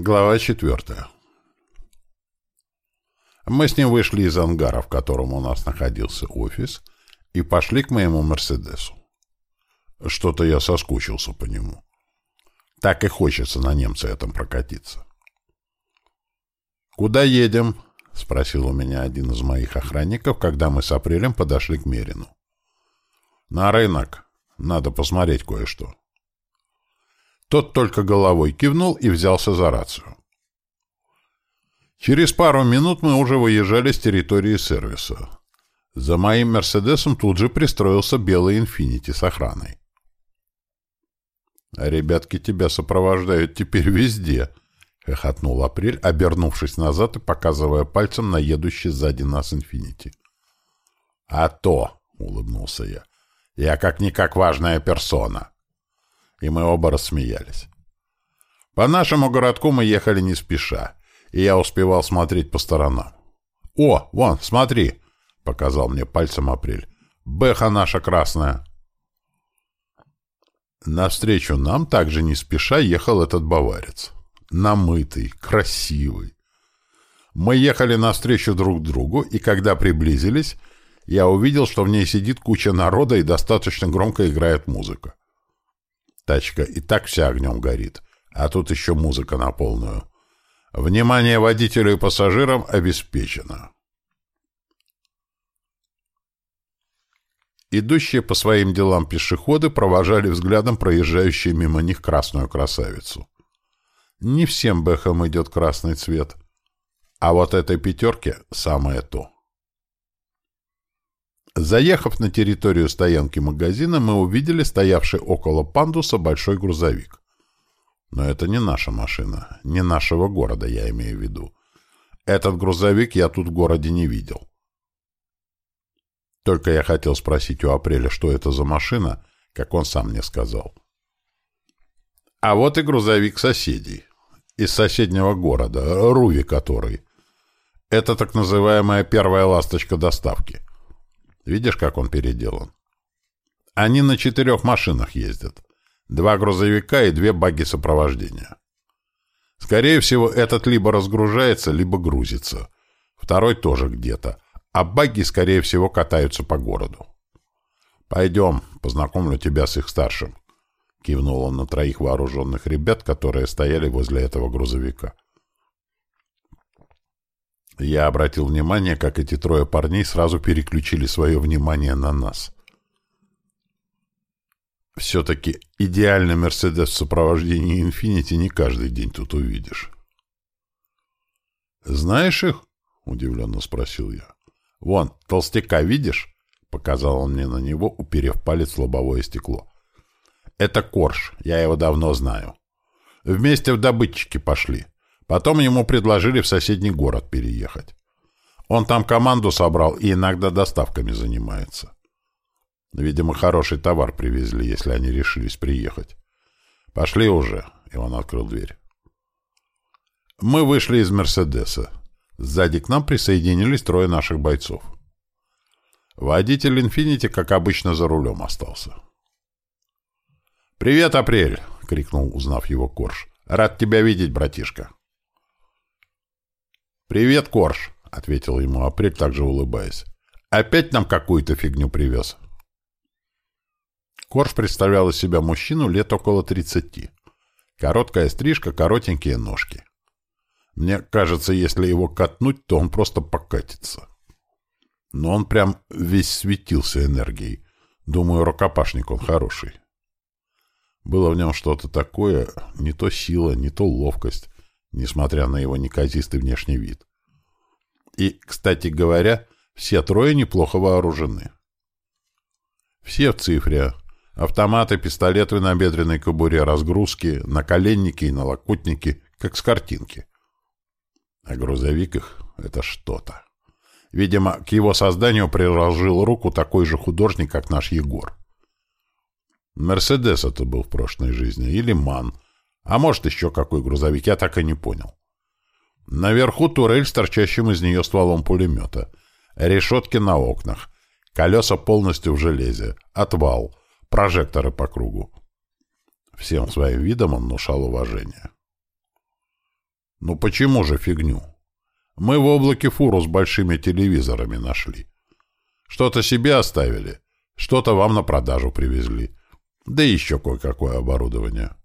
Глава четвертая. Мы с ним вышли из ангара, в котором у нас находился офис, и пошли к моему «Мерседесу». Что-то я соскучился по нему. Так и хочется на немца этом прокатиться. «Куда едем?» — спросил у меня один из моих охранников, когда мы с Апрелем подошли к Мерину. «На рынок. Надо посмотреть кое-что». Тот только головой кивнул и взялся за рацию. Через пару минут мы уже выезжали с территории сервиса. За моим «Мерседесом» тут же пристроился белый «Инфинити» с охраной. «А ребятки тебя сопровождают теперь везде», — хохотнул Апрель, обернувшись назад и показывая пальцем на едущий сзади нас «Инфинити». «А то», — улыбнулся я, — «я как-никак важная персона» и мы оба рассмеялись. По нашему городку мы ехали не спеша, и я успевал смотреть по сторонам. «О, вон, смотри!» — показал мне пальцем Апрель. «Бэха наша красная!» Навстречу нам также не спеша ехал этот баварец. Намытый, красивый. Мы ехали навстречу друг другу, и когда приблизились, я увидел, что в ней сидит куча народа и достаточно громко играет музыка. Тачка и так вся огнем горит, а тут еще музыка на полную. Внимание водителю и пассажирам обеспечено. Идущие по своим делам пешеходы провожали взглядом проезжающую мимо них красную красавицу. Не всем бэхам идет красный цвет, а вот этой пятерке самое то. Заехав на территорию стоянки магазина, мы увидели стоявший около пандуса большой грузовик. Но это не наша машина, не нашего города, я имею в виду. Этот грузовик я тут в городе не видел. Только я хотел спросить у Апреля, что это за машина, как он сам мне сказал. А вот и грузовик соседей. Из соседнего города, Руви который. Это так называемая первая ласточка доставки. Видишь, как он переделан? Они на четырех машинах ездят. Два грузовика и две баги сопровождения. Скорее всего, этот либо разгружается, либо грузится. Второй тоже где-то. А баги, скорее всего, катаются по городу. «Пойдем, познакомлю тебя с их старшим», — кивнул он на троих вооруженных ребят, которые стояли возле этого грузовика. Я обратил внимание, как эти трое парней сразу переключили свое внимание на нас. Все-таки идеальный «Мерседес» в сопровождении «Инфинити» не каждый день тут увидишь. «Знаешь их?» — удивленно спросил я. «Вон, толстяка видишь?» — показал он мне на него, уперев палец в лобовое стекло. «Это Корж, я его давно знаю. Вместе в добытчики пошли». Потом ему предложили в соседний город переехать. Он там команду собрал и иногда доставками занимается. Видимо, хороший товар привезли, если они решились приехать. «Пошли уже», — и он открыл дверь. Мы вышли из «Мерседеса». Сзади к нам присоединились трое наших бойцов. Водитель «Инфинити», как обычно, за рулем остался. «Привет, Апрель!» — крикнул, узнав его Корж. «Рад тебя видеть, братишка!» «Привет, Корж», — ответил ему Апрель, также улыбаясь. «Опять нам какую-то фигню привез». Корж представлял из себя мужчину лет около тридцати. Короткая стрижка, коротенькие ножки. Мне кажется, если его катнуть, то он просто покатится. Но он прям весь светился энергией. Думаю, рукопашник он хороший. Было в нем что-то такое, не то сила, не то ловкость, несмотря на его неказистый внешний вид. И, кстати говоря, все трое неплохо вооружены. Все в цифре. Автоматы, пистолеты на бедренной кобуре, разгрузки, наколенники и налокотники, как с картинки. А грузовик их — это что-то. Видимо, к его созданию приложил руку такой же художник, как наш Егор. Мерседес это был в прошлой жизни, или Ман — а может, еще какой грузовик, я так и не понял. Наверху турель с торчащим из нее стволом пулемета. Решетки на окнах. Колеса полностью в железе. Отвал. Прожекторы по кругу. Всем своим видом он внушал уважение. Ну почему же фигню? Мы в облаке фуру с большими телевизорами нашли. Что-то себе оставили, что-то вам на продажу привезли. Да еще кое-какое оборудование.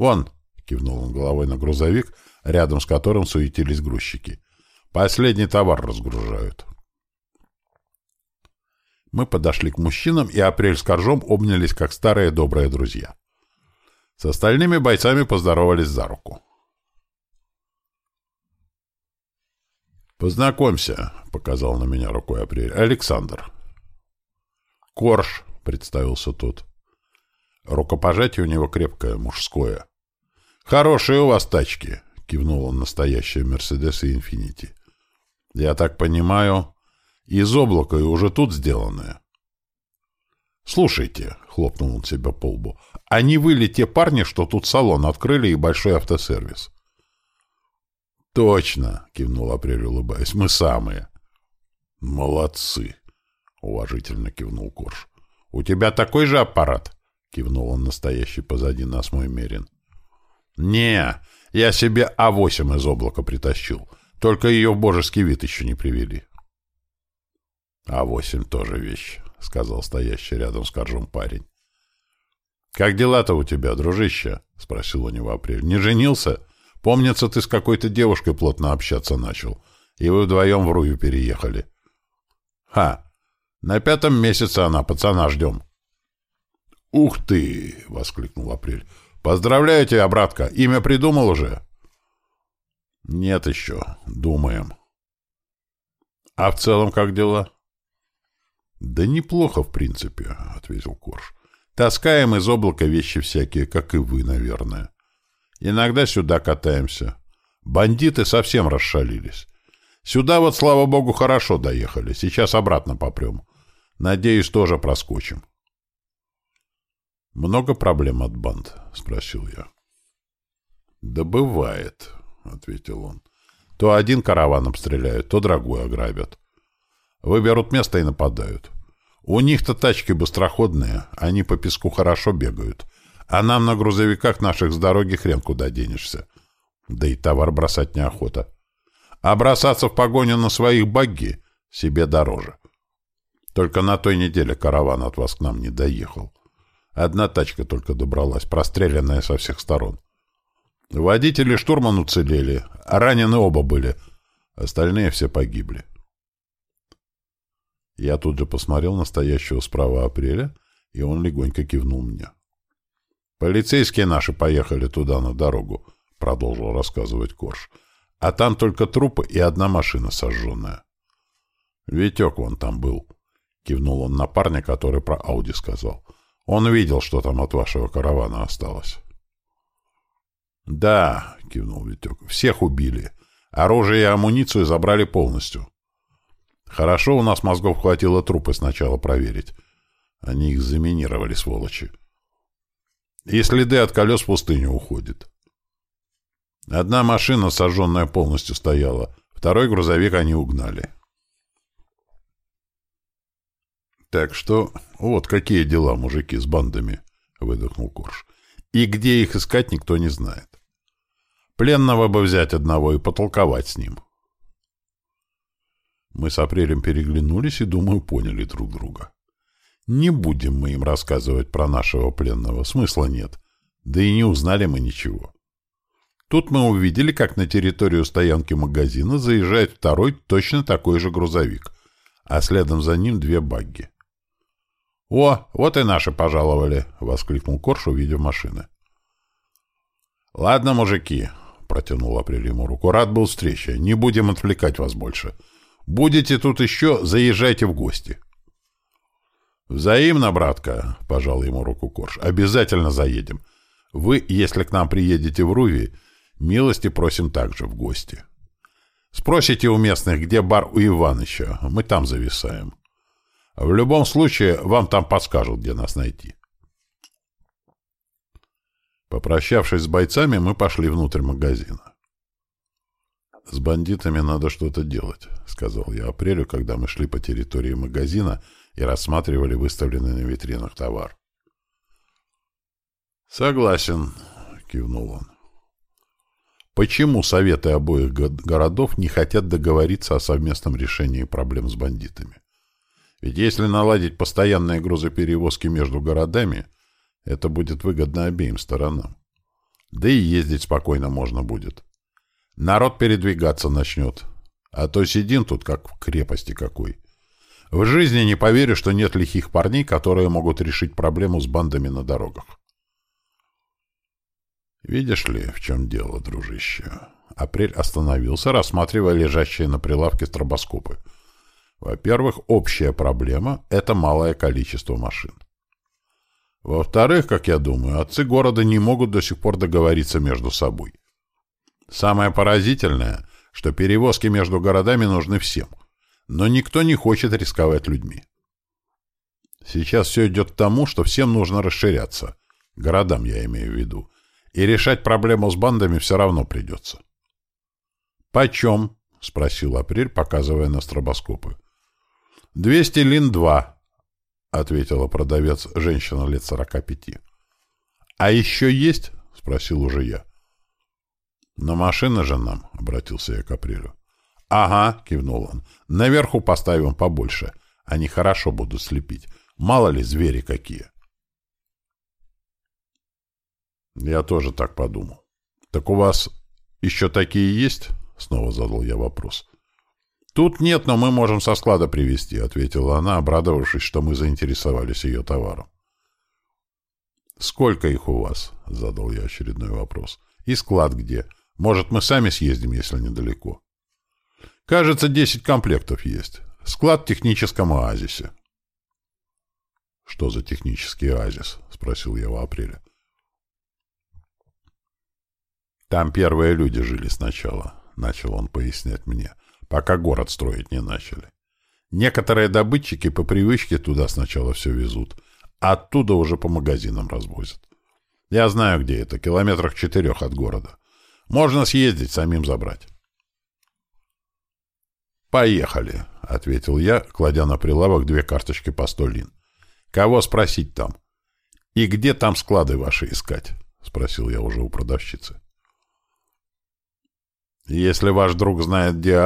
Вон, кивнул он головой на грузовик, рядом с которым суетились грузчики. Последний товар разгружают. Мы подошли к мужчинам, и Апрель с Коржом обнялись, как старые добрые друзья. С остальными бойцами поздоровались за руку. «Познакомься», — показал на меня рукой Апрель. «Александр». «Корж», — представился тот. Рукопожатие у него крепкое, мужское. «Хорошие у вас тачки», — кивнул он настоящие «Мерседес» и «Инфинити». «Я так понимаю, из облака и уже тут сделанные». «Слушайте», — хлопнул он себя по лбу, — «а не вы ли те парни, что тут салон открыли и большой автосервис?» «Точно!» — кивнул Апрель, улыбаясь. «Мы самые!» «Молодцы!» — уважительно кивнул Корж. «У тебя такой же аппарат?» — кивнул он настоящий позади нас мой Мерин. «Не, я себе А8 из облака притащил. Только ее в божеский вид еще не привели». «А8 тоже вещь», — сказал стоящий рядом с Коржом парень. «Как дела-то у тебя, дружище?» — спросил у него Апрель. «Не женился?» Помнится, ты с какой-то девушкой плотно общаться начал, и вы вдвоем в Рую переехали. Ха! На пятом месяце она, пацана ждем. Ух ты! — воскликнул Апрель. Поздравляю тебя, братка. Имя придумал уже? Нет еще. Думаем. А в целом как дела? Да неплохо, в принципе, — ответил Корж. Таскаем из облака вещи всякие, как и вы, наверное. Иногда сюда катаемся. Бандиты совсем расшалились. Сюда вот, слава богу, хорошо доехали. Сейчас обратно попрем. Надеюсь, тоже проскочим. «Много проблем от банд?» — спросил я. «Да бывает», — ответил он. «То один караван обстреляют, то другой ограбят. Выберут место и нападают. У них-то тачки быстроходные, они по песку хорошо бегают. А нам на грузовиках наших с дороги хрен куда денешься. Да и товар бросать неохота. А бросаться в погоню на своих багги себе дороже. Только на той неделе караван от вас к нам не доехал. Одна тачка только добралась, простреленная со всех сторон. Водители штурман уцелели, а ранены оба были. Остальные все погибли. Я тут же посмотрел на стоящего справа апреля, и он легонько кивнул мне. «Полицейские наши поехали туда на дорогу», — продолжил рассказывать Корж. «А там только трупы и одна машина сожженная». «Витек вон там был», — кивнул он на парня, который про Ауди сказал. «Он видел, что там от вашего каравана осталось». «Да», — кивнул Витек, — «всех убили. Оружие и амуницию забрали полностью». «Хорошо, у нас мозгов хватило трупы сначала проверить. Они их заминировали, сволочи. И следы от колес в пустыню уходят. Одна машина, сожженная полностью, стояла. Второй грузовик они угнали. Так что вот какие дела, мужики, с бандами, — выдохнул Корж. И где их искать, никто не знает. Пленного бы взять одного и потолковать с ним. Мы с Апрелем переглянулись и, думаю, поняли друг друга. Не будем мы им рассказывать про нашего пленного, смысла нет. Да и не узнали мы ничего. Тут мы увидели, как на территорию стоянки магазина заезжает второй точно такой же грузовик, а следом за ним две багги. «О, вот и наши пожаловали!» — воскликнул Корж, увидев машины. «Ладно, мужики», — протянул Апрель ему руку, — «рад был встрече. Не будем отвлекать вас больше. Будете тут еще, заезжайте в гости». «Взаимно, братка», — пожал ему руку Корж. «Обязательно заедем. Вы, если к нам приедете в Руви, милости просим также в гости. Спросите у местных, где бар у Иваныча. Мы там зависаем. В любом случае, вам там подскажут, где нас найти». Попрощавшись с бойцами, мы пошли внутрь магазина. «С бандитами надо что-то делать», — сказал я Апрелю, когда мы шли по территории магазина — и рассматривали выставленный на витринах товар. «Согласен», — кивнул он. Почему советы обоих городов не хотят договориться о совместном решении проблем с бандитами? Ведь если наладить постоянные грузоперевозки между городами, это будет выгодно обеим сторонам. Да и ездить спокойно можно будет. Народ передвигаться начнет. А то сидим тут, как в крепости какой. В жизни не поверю, что нет лихих парней, которые могут решить проблему с бандами на дорогах. Видишь ли, в чем дело, дружище? Апрель остановился, рассматривая лежащие на прилавке стробоскопы. Во-первых, общая проблема — это малое количество машин. Во-вторых, как я думаю, отцы города не могут до сих пор договориться между собой. Самое поразительное, что перевозки между городами нужны всем, но никто не хочет рисковать людьми. Сейчас все идет к тому, что всем нужно расширяться, городам я имею в виду, и решать проблему с бандами все равно придется. «Почем?» — спросил Апрель, показывая на стробоскопы. «Двести лин-два», — ответила продавец, женщина лет сорока пяти. «А еще есть?» — спросил уже я. «Но машина же нам», — обратился я к Апрелю. «Ага», — кивнул он. «Наверху поставим побольше. Они хорошо будут слепить. Мало ли звери какие». Я тоже так подумал. «Так у вас еще такие есть?» — снова задал я вопрос. «Тут нет, но мы можем со склада привезти», — ответила она, обрадовавшись, что мы заинтересовались ее товаром. «Сколько их у вас?» — задал я очередной вопрос. «И склад где? Может, мы сами съездим, если недалеко?» «Кажется, десять комплектов есть. Склад в техническом оазисе». «Что за технический оазис?» — спросил я в апреле. «Там первые люди жили сначала», — начал он пояснять мне пока город строить не начали. Некоторые добытчики по привычке туда сначала все везут, а оттуда уже по магазинам развозят. Я знаю, где это, километрах четырех от города. Можно съездить, самим забрать. «Поехали», — ответил я, кладя на прилавок две карточки по сто лин. «Кого спросить там?» «И где там склады ваши искать?» — спросил я уже у продавщицы. «Если ваш друг знает, где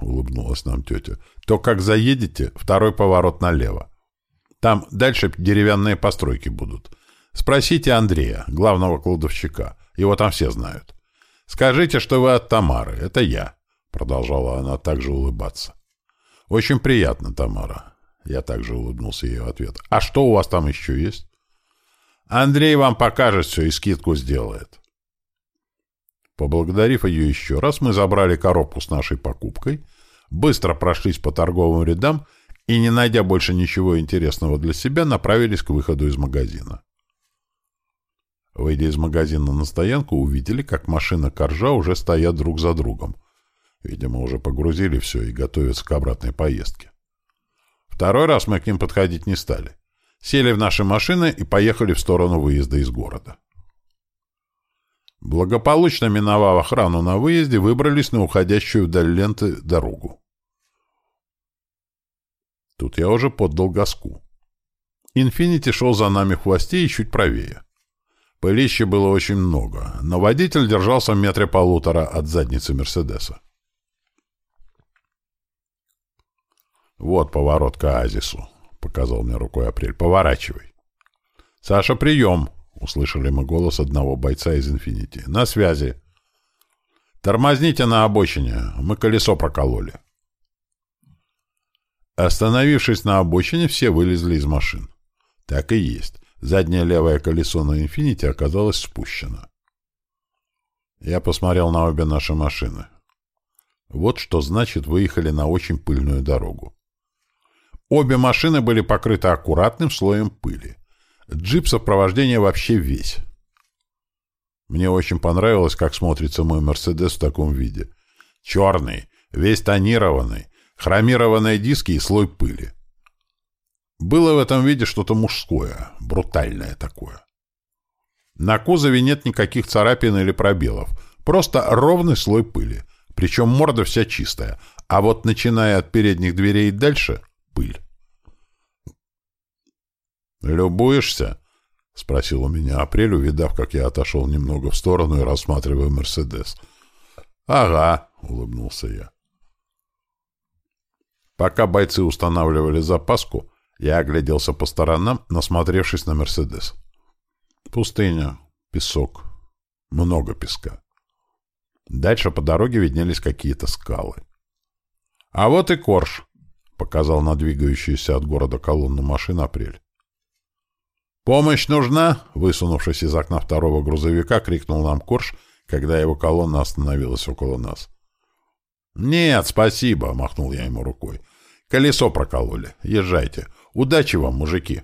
улыбнулась нам тетя, — то как заедете, второй поворот налево. Там дальше деревянные постройки будут. Спросите Андрея, главного кладовщика. Его там все знают. Скажите, что вы от Тамары. Это я. Продолжала она также улыбаться. Очень приятно, Тамара. Я также улыбнулся ей в ответ. А что у вас там еще есть? Андрей вам покажет все и скидку сделает. Поблагодарив ее еще раз, мы забрали коробку с нашей покупкой, быстро прошлись по торговым рядам и, не найдя больше ничего интересного для себя, направились к выходу из магазина. Выйдя из магазина на стоянку, увидели, как машина Коржа уже стоят друг за другом. Видимо, уже погрузили все и готовятся к обратной поездке. Второй раз мы к ним подходить не стали. Сели в наши машины и поехали в сторону выезда из города. Благополучно миновав охрану на выезде, выбрались на уходящую вдаль ленты дорогу. Тут я уже поддал газку. «Инфинити» шел за нами в хвосте и чуть правее. Пылища было очень много, но водитель держался в метре полутора от задницы «Мерседеса». «Вот поворот к оазису», — показал мне рукой Апрель. «Поворачивай». «Саша, прием!» Услышали мы голос одного бойца из «Инфинити». «На связи!» «Тормозните на обочине! Мы колесо прокололи!» Остановившись на обочине, все вылезли из машин. Так и есть. Заднее левое колесо на «Инфинити» оказалось спущено. Я посмотрел на обе наши машины. Вот что значит выехали на очень пыльную дорогу. Обе машины были покрыты аккуратным слоем пыли. Джип сопровождения вообще весь. Мне очень понравилось, как смотрится мой «Мерседес» в таком виде. Черный, весь тонированный, хромированные диски и слой пыли. Было в этом виде что-то мужское, брутальное такое. На кузове нет никаких царапин или пробелов, просто ровный слой пыли, причем морда вся чистая, а вот начиная от передних дверей и дальше — пыль. «Любуешься?» — спросил у меня Апрель, увидав, как я отошел немного в сторону и рассматриваю «Мерседес». Ага, улыбнулся я. Пока бойцы устанавливали запаску, я огляделся по сторонам, насмотревшись на «Мерседес». Пустыня, песок, много песка. Дальше по дороге виднелись какие-то скалы. «А вот и Корж», — показал на двигающуюся от города колонну машин Апрель. «Помощь нужна?» — высунувшись из окна второго грузовика, крикнул нам Корж, когда его колонна остановилась около нас. «Нет, спасибо», — махнул я ему рукой. «Колесо прокололи. Езжайте. Удачи вам, мужики!»